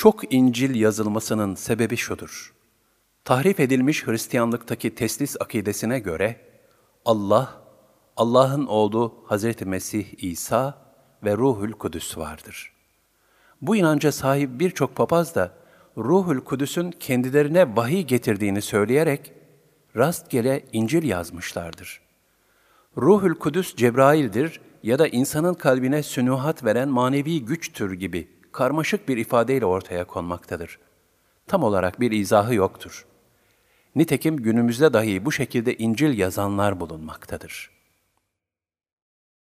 Çok İncil yazılmasının sebebi şudur. Tahrif edilmiş Hristiyanlıktaki teslis akidesine göre Allah, Allah'ın oğlu Hazreti Mesih İsa ve Ruhül Kudüs vardır. Bu inanca sahip birçok papaz da Ruhül Kudüs'ün kendilerine vahiy getirdiğini söyleyerek rastgele İncil yazmışlardır. Ruhül Kudüs Cebrail'dir ya da insanın kalbine sünuhat veren manevi güçtür gibi karmaşık bir ifadeyle ortaya konmaktadır. Tam olarak bir izahı yoktur. Nitekim günümüzde dahi bu şekilde İncil yazanlar bulunmaktadır.''